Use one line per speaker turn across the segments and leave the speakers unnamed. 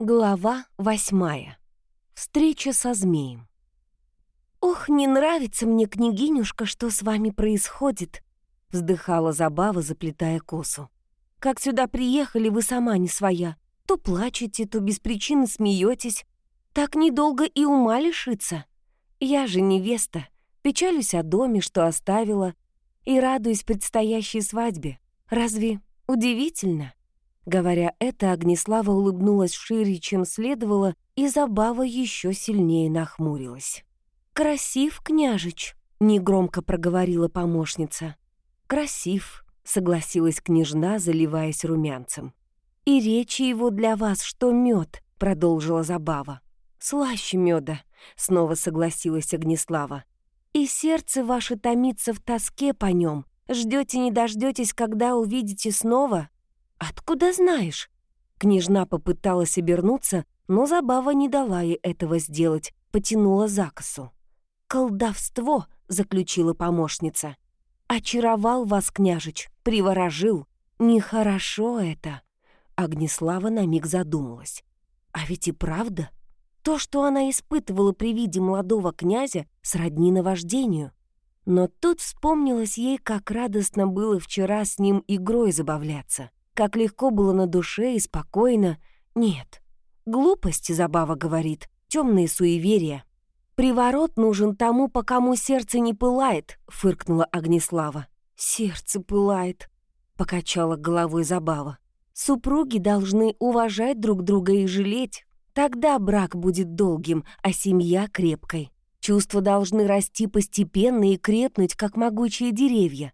Глава восьмая. Встреча со змеем. «Ох, не нравится мне, княгинюшка, что с вами происходит», — вздыхала Забава, заплетая косу. «Как сюда приехали, вы сама не своя. То плачете, то без причины смеетесь. Так недолго и ума лишиться. Я же невеста, печалюсь о доме, что оставила, и радуюсь предстоящей свадьбе. Разве удивительно?» Говоря это, Огнеслава улыбнулась шире, чем следовало, и Забава еще сильнее нахмурилась. «Красив, княжич», — негромко проговорила помощница. «Красив», — согласилась княжна, заливаясь румянцем. «И речи его для вас, что мед, продолжила Забава. «Слаще меда», — снова согласилась Огнеслава. «И сердце ваше томится в тоске по нем. Ждете не дождетесь, когда увидите снова?» «Откуда знаешь?» Княжна попыталась обернуться, но забава не дала ей этого сделать, потянула за косу. «Колдовство!» — заключила помощница. «Очаровал вас, княжич, приворожил. Нехорошо это!» Огнеслава на миг задумалась. «А ведь и правда, то, что она испытывала при виде молодого князя, сродни наваждению. Но тут вспомнилось ей, как радостно было вчера с ним игрой забавляться. Как легко было на душе и спокойно. Нет. Глупости, Забава говорит, темные суеверия. «Приворот нужен тому, по кому сердце не пылает», — фыркнула Огнеслава. «Сердце пылает», — покачала головой Забава. «Супруги должны уважать друг друга и жалеть. Тогда брак будет долгим, а семья — крепкой. Чувства должны расти постепенно и крепнуть, как могучие деревья.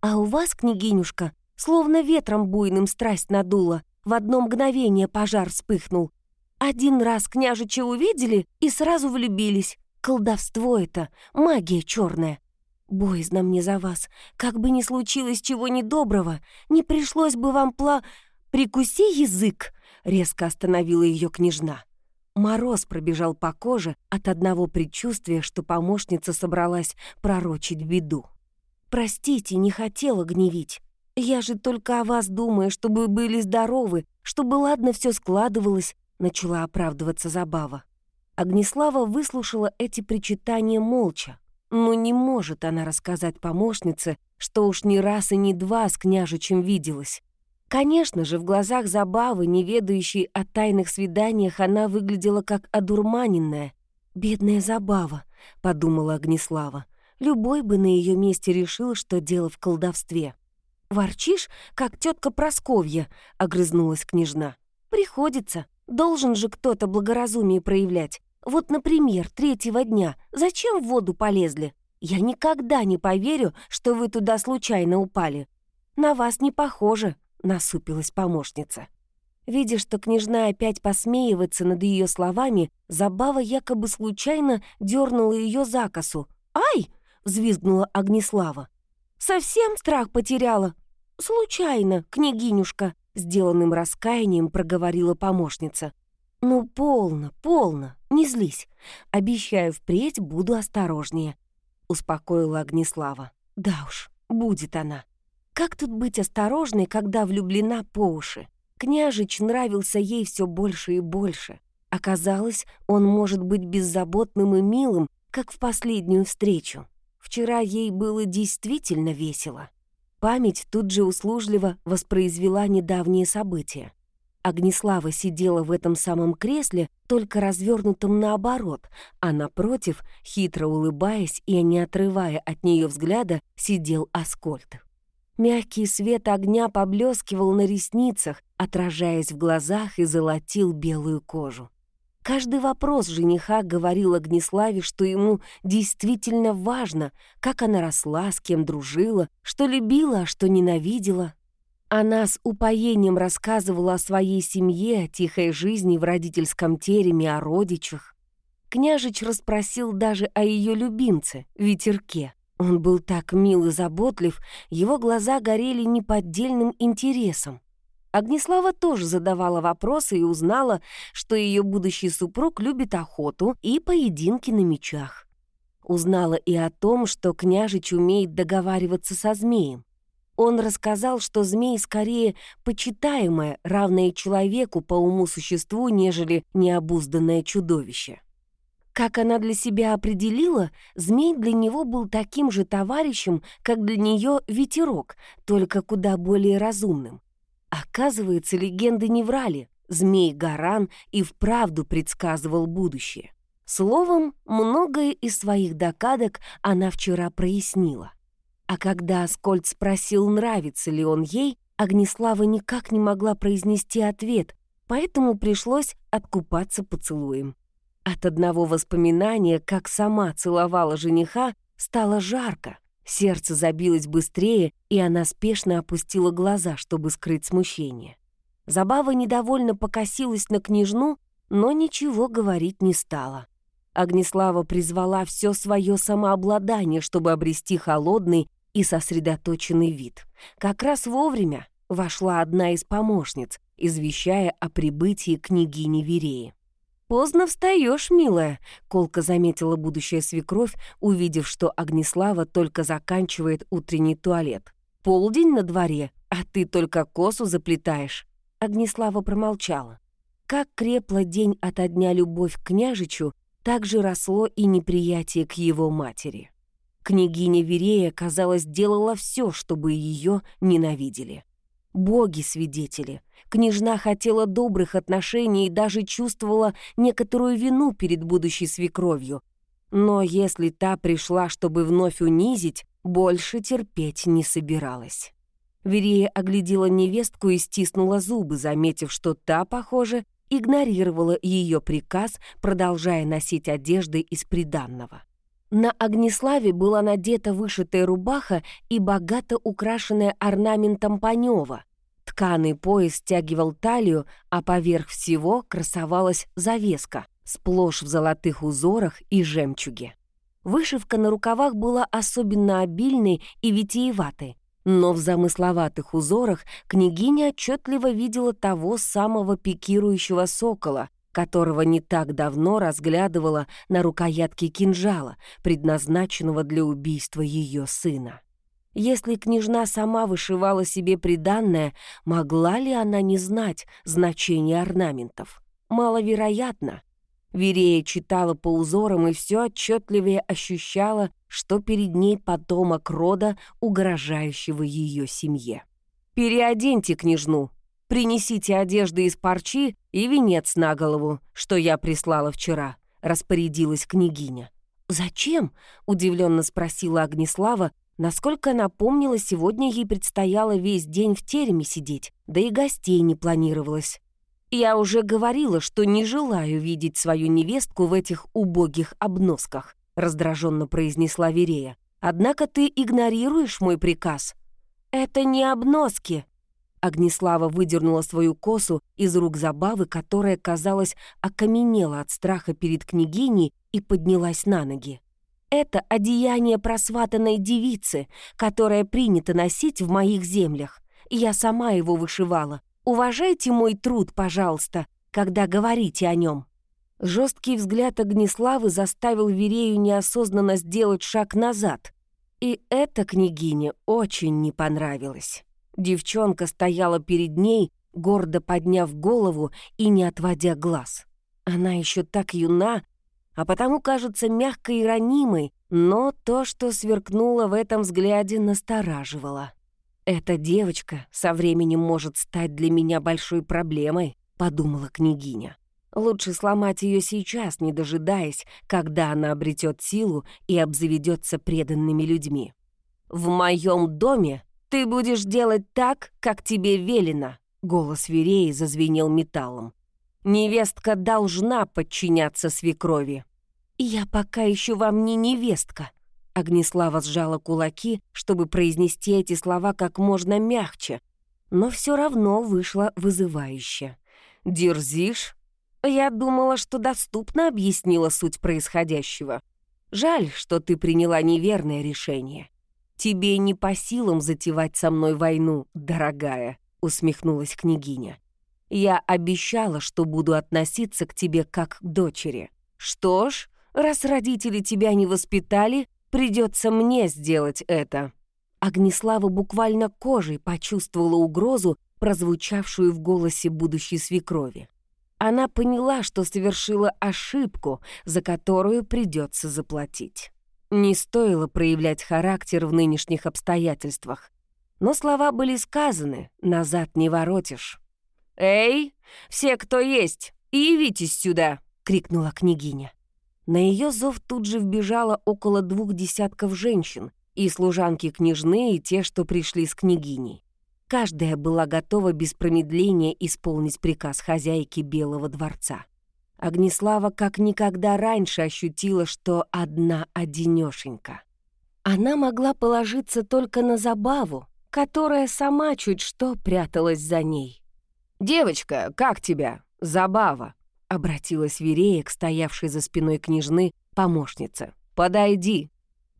А у вас, княгинюшка, Словно ветром буйным страсть надула, в одно мгновение пожар вспыхнул. Один раз княжича увидели и сразу влюбились. Колдовство это, магия черная. Боязно мне за вас. Как бы ни случилось чего недоброго, не пришлось бы вам пла... «Прикуси язык!» — резко остановила ее княжна. Мороз пробежал по коже от одного предчувствия, что помощница собралась пророчить беду. «Простите, не хотела гневить. «Я же только о вас думаю, чтобы были здоровы, чтобы ладно все складывалось», — начала оправдываться Забава. Огнеслава выслушала эти причитания молча. Но не может она рассказать помощнице, что уж ни раз и ни два с княжичем виделась. Конечно же, в глазах Забавы, не ведающей о тайных свиданиях, она выглядела как одурманенная. «Бедная Забава», — подумала Огнеслава. «Любой бы на ее месте решил, что дело в колдовстве». «Ворчишь, как тетка Просковья», — огрызнулась княжна. «Приходится. Должен же кто-то благоразумие проявлять. Вот, например, третьего дня. Зачем в воду полезли? Я никогда не поверю, что вы туда случайно упали. На вас не похоже», — насупилась помощница. Видя, что княжна опять посмеивается над ее словами, Забава якобы случайно дернула ее за косу. «Ай!» — взвизгнула Огнеслава. Совсем страх потеряла?» «Случайно, княгинюшка», — сделанным раскаянием проговорила помощница. «Ну, полно, полно, не злись. Обещаю, впредь буду осторожнее», — успокоила Огнеслава. «Да уж, будет она. Как тут быть осторожной, когда влюблена по уши? Княжич нравился ей все больше и больше. Оказалось, он может быть беззаботным и милым, как в последнюю встречу. Вчера ей было действительно весело. Память тут же услужливо воспроизвела недавние события. Огнеслава сидела в этом самом кресле, только развернутом наоборот, а напротив, хитро улыбаясь и не отрывая от нее взгляда, сидел Аскольд. Мягкий свет огня поблескивал на ресницах, отражаясь в глазах и золотил белую кожу. Каждый вопрос жениха говорил Огнеславе, что ему действительно важно, как она росла, с кем дружила, что любила, а что ненавидела. Она с упоением рассказывала о своей семье, о тихой жизни в родительском тереме, о родичах. Княжич расспросил даже о ее любимце, Ветерке. Он был так мил и заботлив, его глаза горели неподдельным интересом. Огнеслава тоже задавала вопросы и узнала, что ее будущий супруг любит охоту и поединки на мечах. Узнала и о том, что княжич умеет договариваться со змеем. Он рассказал, что змей скорее почитаемое, равное человеку по уму существу, нежели необузданное чудовище. Как она для себя определила, змей для него был таким же товарищем, как для нее ветерок, только куда более разумным. Оказывается, легенды не врали. Змей Гаран и вправду предсказывал будущее. Словом, многое из своих догадок она вчера прояснила. А когда Аскольд спросил, нравится ли он ей, Огнеслава никак не могла произнести ответ, поэтому пришлось откупаться поцелуем. От одного воспоминания, как сама целовала жениха, стало жарко, сердце забилось быстрее, и она спешно опустила глаза, чтобы скрыть смущение. Забава недовольно покосилась на княжну, но ничего говорить не стала. Огнеслава призвала все свое самообладание, чтобы обрести холодный и сосредоточенный вид. Как раз вовремя вошла одна из помощниц, извещая о прибытии княгини Вереи. «Поздно встаешь, милая», — колко заметила будущая свекровь, увидев, что Огнеслава только заканчивает утренний туалет. «Полдень на дворе, а ты только косу заплетаешь». Огнеслава промолчала. Как крепла день ото дня любовь к княжичу, так же росло и неприятие к его матери. Княгиня Верея, казалось, делала все, чтобы ее ненавидели. Боги свидетели. Княжна хотела добрых отношений и даже чувствовала некоторую вину перед будущей свекровью. Но если та пришла, чтобы вновь унизить, больше терпеть не собиралась. Верея оглядела невестку и стиснула зубы, заметив, что та, похоже, игнорировала ее приказ, продолжая носить одежды из приданного. На Огнеславе была надета вышитая рубаха и богато украшенная орнаментом панева. Тканый пояс стягивал талию, а поверх всего красовалась завеска, сплошь в золотых узорах и жемчуге. Вышивка на рукавах была особенно обильной и витиеватой, но в замысловатых узорах княгиня отчетливо видела того самого пикирующего сокола, которого не так давно разглядывала на рукоятке кинжала, предназначенного для убийства ее сына. Если княжна сама вышивала себе приданное, могла ли она не знать значения орнаментов? Маловероятно. Верея читала по узорам и все отчетливее ощущала, что перед ней потомок рода, угрожающего ее семье. «Переоденьте княжну», Принесите одежды из парчи и венец на голову, что я прислала вчера», — распорядилась княгиня. «Зачем?» — удивленно спросила Огнеслава. Насколько она помнила, сегодня ей предстояло весь день в тереме сидеть, да и гостей не планировалось. «Я уже говорила, что не желаю видеть свою невестку в этих убогих обносках», — раздраженно произнесла Верея. «Однако ты игнорируешь мой приказ». «Это не обноски», Огнеслава выдернула свою косу из рук забавы, которая, казалось, окаменела от страха перед княгиней и поднялась на ноги. «Это одеяние просватанной девицы, которое принято носить в моих землях. Я сама его вышивала. Уважайте мой труд, пожалуйста, когда говорите о нем». Жесткий взгляд Огнеславы заставил Верею неосознанно сделать шаг назад. И эта княгине очень не понравилось. Девчонка стояла перед ней, гордо подняв голову и не отводя глаз. Она еще так юна, а потому кажется мягкой и ранимой, но то, что сверкнуло в этом взгляде, настораживало. «Эта девочка со временем может стать для меня большой проблемой», — подумала княгиня. «Лучше сломать ее сейчас, не дожидаясь, когда она обретет силу и обзаведется преданными людьми. В моем доме «Ты будешь делать так, как тебе велено», — голос Вереи зазвенел металлом. «Невестка должна подчиняться свекрови». «Я пока еще вам не невестка», — Огнеслава сжала кулаки, чтобы произнести эти слова как можно мягче, но все равно вышло вызывающе. «Дерзишь?» Я думала, что доступно объяснила суть происходящего. Жаль, что ты приняла неверное решение. «Тебе не по силам затевать со мной войну, дорогая», — усмехнулась княгиня. «Я обещала, что буду относиться к тебе как к дочери. Что ж, раз родители тебя не воспитали, придется мне сделать это». Огнеслава буквально кожей почувствовала угрозу, прозвучавшую в голосе будущей свекрови. Она поняла, что совершила ошибку, за которую придется заплатить. Не стоило проявлять характер в нынешних обстоятельствах. Но слова были сказаны, назад не воротишь. «Эй, все, кто есть, явитесь сюда!» — крикнула княгиня. На ее зов тут же вбежало около двух десятков женщин, и служанки княжны, и те, что пришли с княгиней. Каждая была готова без промедления исполнить приказ хозяйки Белого дворца. Огнеслава как никогда раньше ощутила, что одна одинёшенька. Она могла положиться только на забаву, которая сама чуть что пряталась за ней. «Девочка, как тебя? Забава!» — обратилась Верея к стоявшей за спиной княжны помощница. «Подойди!»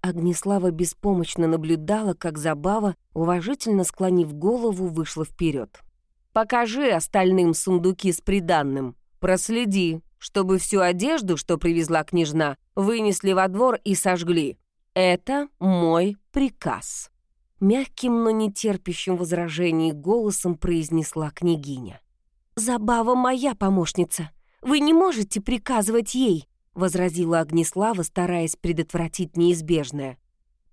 Огнеслава беспомощно наблюдала, как Забава, уважительно склонив голову, вышла вперед. «Покажи остальным сундуки с приданным. Проследи, чтобы всю одежду, что привезла княжна, вынесли во двор и сожгли. Это мой приказ». Мягким, но не терпящим возражений голосом произнесла княгиня. «Забава моя помощница. Вы не можете приказывать ей», возразила Огнеслава, стараясь предотвратить неизбежное.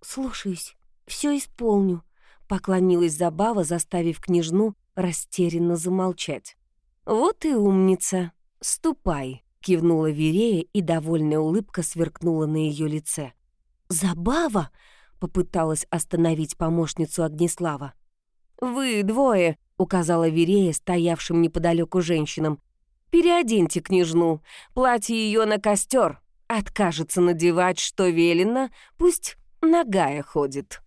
«Слушаюсь, все исполню», — поклонилась Забава, заставив княжну растерянно замолчать. «Вот и умница. Ступай», — кивнула Верея, и довольная улыбка сверкнула на ее лице. «Забава!» — попыталась остановить помощницу Огнеслава. «Вы двое», — указала Верея, стоявшим неподалеку женщинам, Переоденьте княжну, платье ее на костер. Откажется надевать, что велено, пусть нагая ходит».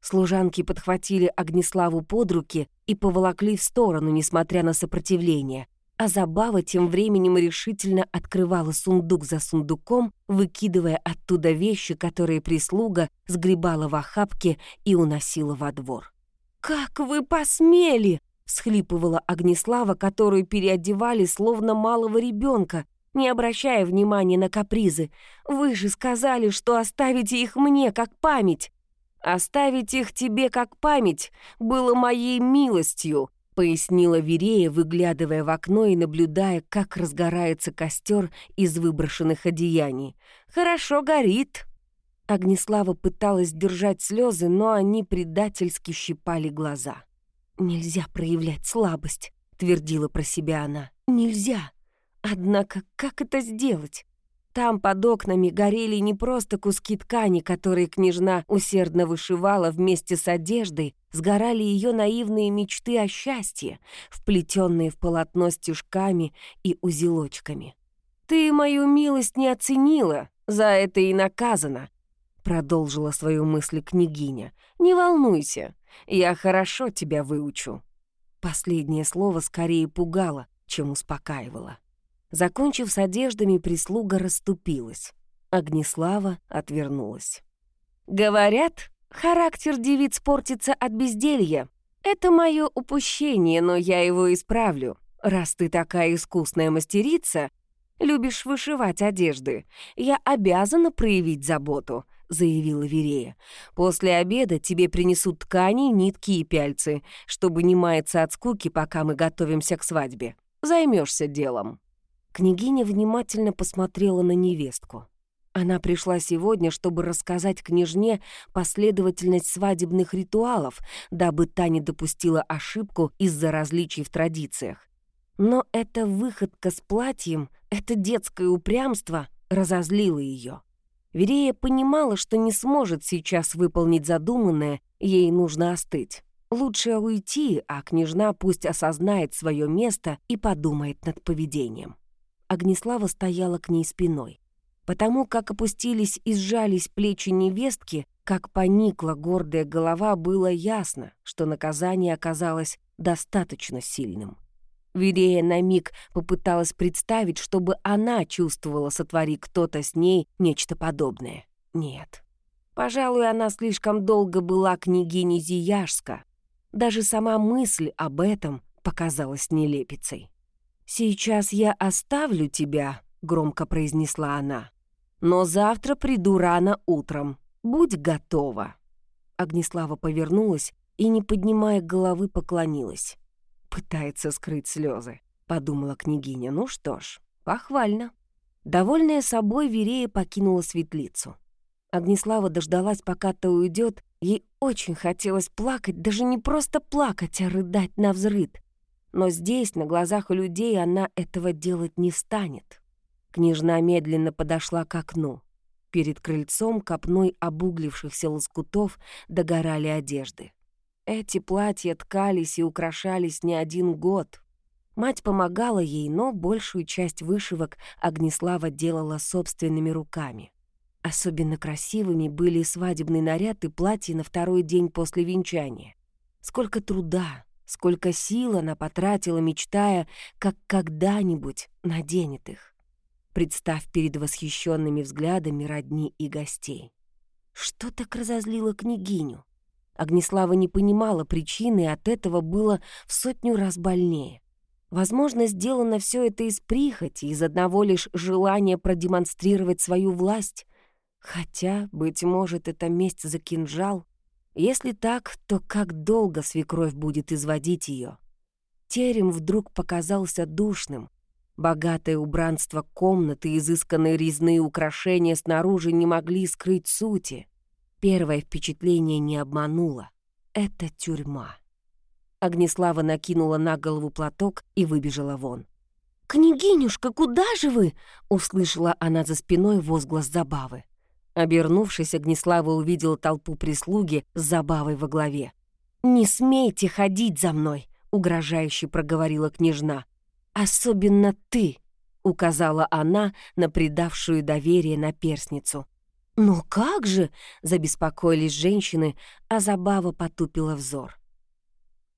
Служанки подхватили Огнеславу под руки и поволокли в сторону, несмотря на сопротивление. А Забава тем временем решительно открывала сундук за сундуком, выкидывая оттуда вещи, которые прислуга сгребала в охапке и уносила во двор. «Как вы посмели!» всхлипывала Огнеслава, которую переодевали словно малого ребенка, не обращая внимания на капризы. «Вы же сказали, что оставите их мне как память!» «Оставить их тебе как память было моей милостью», пояснила Верея, выглядывая в окно и наблюдая, как разгорается костер из выброшенных одеяний. «Хорошо горит». Огнеслава пыталась держать слезы, но они предательски щипали глаза. «Нельзя проявлять слабость», — твердила про себя она. «Нельзя. Однако как это сделать? Там под окнами горели не просто куски ткани, которые княжна усердно вышивала вместе с одеждой, сгорали ее наивные мечты о счастье, вплетенные в полотно стежками и узелочками. «Ты мою милость не оценила, за это и наказана», — продолжила свою мысль княгиня. «Не волнуйся, я хорошо тебя выучу». Последнее слово скорее пугало, чем успокаивало. Закончив с одеждами, прислуга расступилась. Огнеслава отвернулась. «Говорят, характер девиц портится от безделья. Это мое упущение, но я его исправлю. Раз ты такая искусная мастерица, любишь вышивать одежды, я обязана проявить заботу. — заявила Верея. «После обеда тебе принесут ткани, нитки и пяльцы, чтобы не маяться от скуки, пока мы готовимся к свадьбе. Займешься делом». Княгиня внимательно посмотрела на невестку. Она пришла сегодня, чтобы рассказать княжне последовательность свадебных ритуалов, дабы та не допустила ошибку из-за различий в традициях. Но эта выходка с платьем, это детское упрямство разозлило ее. Верея понимала, что не сможет сейчас выполнить задуманное, ей нужно остыть. Лучше уйти, а княжна пусть осознает свое место и подумает над поведением. Огнеслава стояла к ней спиной. Потому как опустились и сжались плечи невестки, как поникла гордая голова, было ясно, что наказание оказалось достаточно сильным. Верея на миг попыталась представить, чтобы она чувствовала, сотвори кто-то с ней нечто подобное. Нет. Пожалуй, она слишком долго была княгиней Зияшска. Даже сама мысль об этом показалась нелепицей. «Сейчас я оставлю тебя», — громко произнесла она. «Но завтра приду рано утром. Будь готова». Огнеслава повернулась и, не поднимая головы, поклонилась. «Пытается скрыть слезы», — подумала княгиня. «Ну что ж, похвально». Довольная собой, Верея покинула светлицу. Огнеслава дождалась, пока та уйдет. Ей очень хотелось плакать, даже не просто плакать, а рыдать на взрыд. Но здесь, на глазах у людей, она этого делать не станет. Княжна медленно подошла к окну. Перед крыльцом копной обуглившихся лоскутов догорали одежды. Эти платья ткались и украшались не один год. Мать помогала ей, но большую часть вышивок Огнеслава делала собственными руками. Особенно красивыми были свадебный наряд и платье на второй день после венчания. Сколько труда, сколько сил она потратила, мечтая, как когда-нибудь наденет их. Представь перед восхищенными взглядами родни и гостей. Что так разозлило княгиню? Огнеслава не понимала причины, и от этого было в сотню раз больнее. Возможно, сделано все это из прихоти, из одного лишь желания продемонстрировать свою власть. Хотя, быть может, это месть за кинжал. Если так, то как долго свекровь будет изводить ее? Терем вдруг показался душным. Богатое убранство комнаты, изысканные резные украшения снаружи не могли скрыть сути. Первое впечатление не обмануло. Это тюрьма. Огнеслава накинула на голову платок и выбежала вон. «Княгинюшка, куда же вы?» — услышала она за спиной возглас забавы. Обернувшись, Огнеслава увидела толпу прислуги с забавой во главе. «Не смейте ходить за мной!» — угрожающе проговорила княжна. «Особенно ты!» — указала она на предавшую доверие наперсницу. «Ну как же?» — забеспокоились женщины, а Забава потупила взор.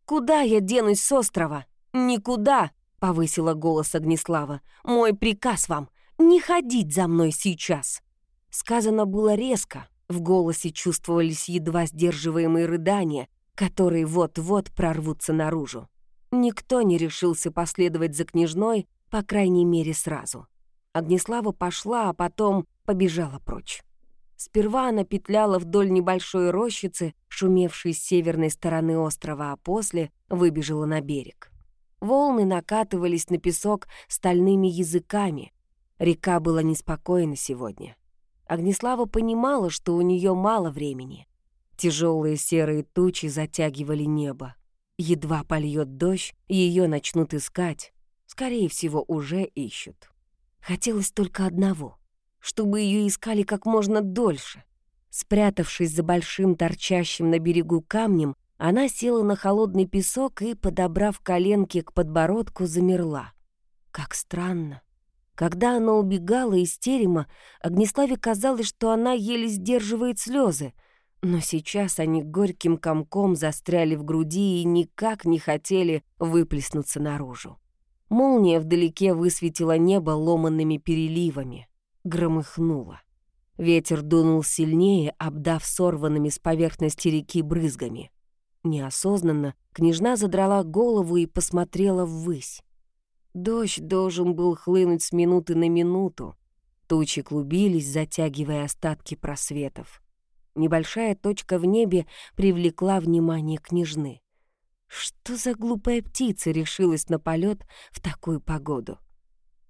«Куда я денусь с острова?» «Никуда!» — повысила голос Огнеслава. «Мой приказ вам — не ходить за мной сейчас!» Сказано было резко, в голосе чувствовались едва сдерживаемые рыдания, которые вот-вот прорвутся наружу. Никто не решился последовать за княжной, по крайней мере, сразу. Огнеслава пошла, а потом побежала прочь. Сперва она петляла вдоль небольшой рощицы, шумевшей с северной стороны острова, а после выбежала на берег. Волны накатывались на песок стальными языками. Река была неспокойна сегодня. Огнеслава понимала, что у нее мало времени. Тяжелые серые тучи затягивали небо. Едва польет дождь, ее начнут искать. Скорее всего, уже ищут. Хотелось только одного — чтобы ее искали как можно дольше. Спрятавшись за большим торчащим на берегу камнем, она села на холодный песок и, подобрав коленки к подбородку, замерла. Как странно. Когда она убегала из терема, Огнеславе казалось, что она еле сдерживает слезы, но сейчас они горьким комком застряли в груди и никак не хотели выплеснуться наружу. Молния вдалеке высветила небо ломанными переливами громыхнуло. Ветер дунул сильнее, обдав сорванными с поверхности реки брызгами. Неосознанно княжна задрала голову и посмотрела ввысь. Дождь должен был хлынуть с минуты на минуту. Тучи клубились, затягивая остатки просветов. Небольшая точка в небе привлекла внимание княжны. Что за глупая птица решилась на полет в такую погоду?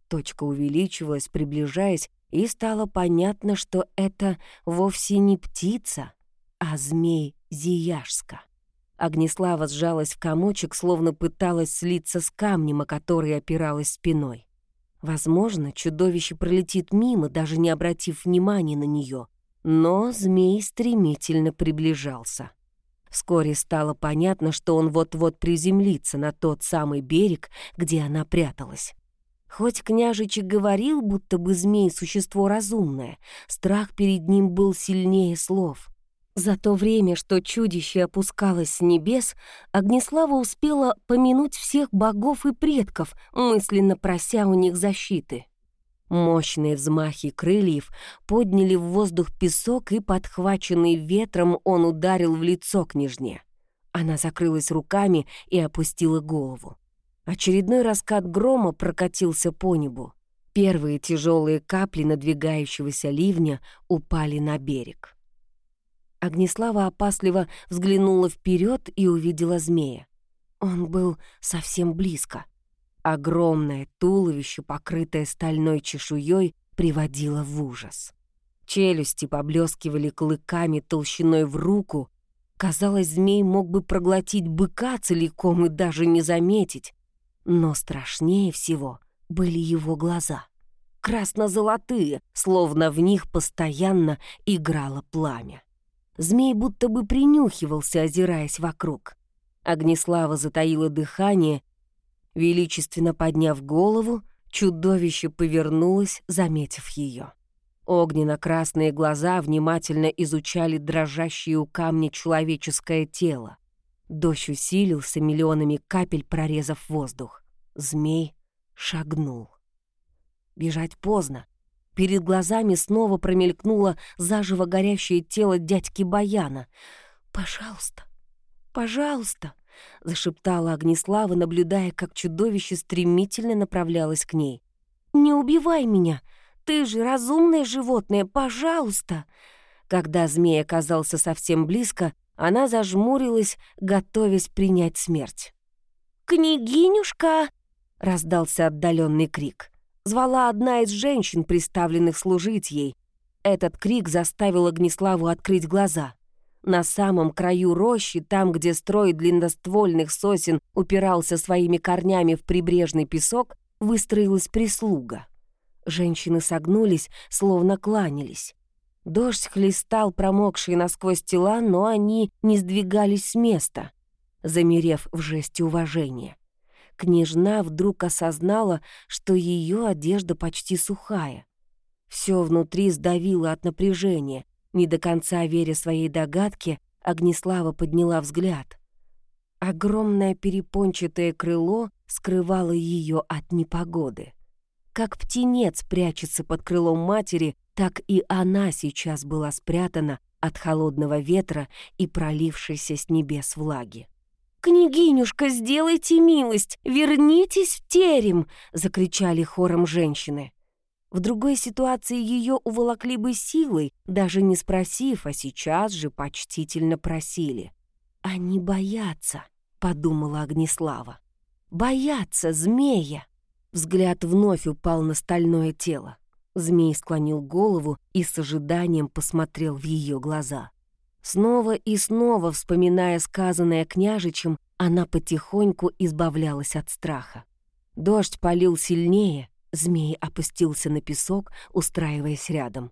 Точка увеличивалась, приближаясь, и стало понятно, что это вовсе не птица, а змей Зияшска. Огнеслава сжалась в комочек, словно пыталась слиться с камнем, о который опиралась спиной. Возможно, чудовище пролетит мимо, даже не обратив внимания на нее, но змей стремительно приближался. Вскоре стало понятно, что он вот-вот приземлится на тот самый берег, где она пряталась. Хоть княжич говорил, будто бы змей — существо разумное, страх перед ним был сильнее слов. За то время, что чудище опускалось с небес, Огнеслава успела помянуть всех богов и предков, мысленно прося у них защиты. Мощные взмахи крыльев подняли в воздух песок, и, подхваченный ветром, он ударил в лицо княжне. Она закрылась руками и опустила голову. Очередной раскат грома прокатился по небу. Первые тяжелые капли надвигающегося ливня упали на берег. Огнеслава опасливо взглянула вперед и увидела змея. Он был совсем близко. Огромное туловище, покрытое стальной чешуей, приводило в ужас. Челюсти поблескивали клыками толщиной в руку. Казалось, змей мог бы проглотить быка целиком и даже не заметить. Но страшнее всего были его глаза. Красно-золотые, словно в них постоянно играло пламя. Змей будто бы принюхивался, озираясь вокруг. Огнеслава затаила дыхание. Величественно подняв голову, чудовище повернулось, заметив ее. Огненно-красные глаза внимательно изучали дрожащее у камня человеческое тело. Дождь усилился миллионами капель, прорезав воздух. Змей шагнул. Бежать поздно. Перед глазами снова промелькнуло заживо горящее тело дядьки Баяна. «Пожалуйста, пожалуйста!» — зашептала Огнеслава, наблюдая, как чудовище стремительно направлялось к ней. «Не убивай меня! Ты же разумное животное, пожалуйста!» Когда змей оказался совсем близко, она зажмурилась, готовясь принять смерть. «Княгинюшка!» — раздался отдаленный крик звала одна из женщин, приставленных служить ей. Этот крик заставил Огнеславу открыть глаза. На самом краю рощи, там, где строй длинноствольных сосен упирался своими корнями в прибрежный песок, выстроилась прислуга. Женщины согнулись, словно кланялись. Дождь хлестал промокшие насквозь тела, но они не сдвигались с места, замерев в жесте уважения. Княжна вдруг осознала, что ее одежда почти сухая. Все внутри сдавило от напряжения. Не до конца веря своей догадке, Огнеслава подняла взгляд. Огромное перепончатое крыло скрывало ее от непогоды. Как птенец прячется под крылом матери, так и она сейчас была спрятана от холодного ветра и пролившейся с небес влаги. «Княгинюшка, сделайте милость! Вернитесь в терем!» — закричали хором женщины. В другой ситуации ее уволокли бы силой, даже не спросив, а сейчас же почтительно просили. «Они боятся», — подумала Огнеслава. «Боятся змея!» Взгляд вновь упал на стальное тело. Змей склонил голову и с ожиданием посмотрел в ее глаза. Снова и снова, вспоминая сказанное княжичем, она потихоньку избавлялась от страха. Дождь полил сильнее, змей опустился на песок, устраиваясь рядом.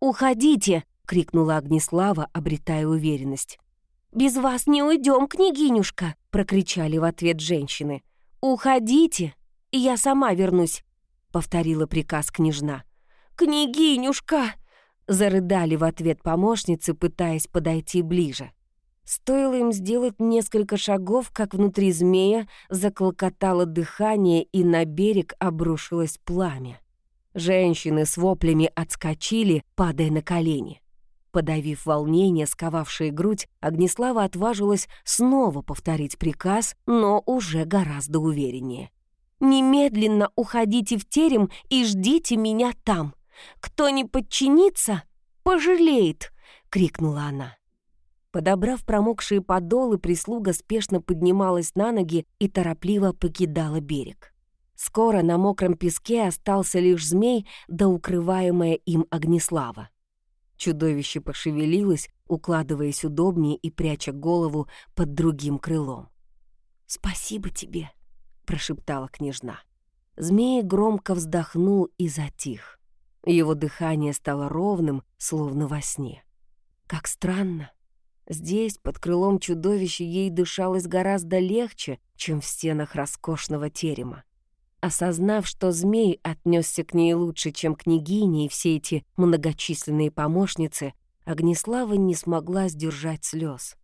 «Уходите!» — крикнула Огнеслава, обретая уверенность. «Без вас не уйдем, княгинюшка!» — прокричали в ответ женщины. «Уходите, я сама вернусь!» — повторила приказ княжна. «Княгинюшка!» Зарыдали в ответ помощницы, пытаясь подойти ближе. Стоило им сделать несколько шагов, как внутри змея заклокотало дыхание и на берег обрушилось пламя. Женщины с воплями отскочили, падая на колени. Подавив волнение, сковавшее грудь, Огнеслава отважилась снова повторить приказ, но уже гораздо увереннее. «Немедленно уходите в терем и ждите меня там!» «Кто не подчинится, пожалеет!» — крикнула она. Подобрав промокшие подолы, прислуга спешно поднималась на ноги и торопливо покидала берег. Скоро на мокром песке остался лишь змей да укрываемая им огнеслава. Чудовище пошевелилось, укладываясь удобнее и пряча голову под другим крылом. «Спасибо тебе», — прошептала княжна. Змей громко вздохнул и затих. Его дыхание стало ровным, словно во сне. Как странно. Здесь, под крылом чудовища, ей дышалось гораздо легче, чем в стенах роскошного терема. Осознав, что змей отнесся к ней лучше, чем княгиня и все эти многочисленные помощницы, Огнеслава не смогла сдержать слез.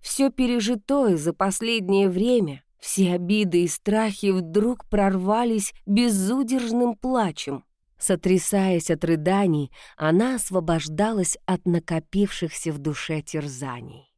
Все пережитое за последнее время, все обиды и страхи вдруг прорвались безудержным плачем. Сотрясаясь от рыданий, она освобождалась от накопившихся в душе терзаний.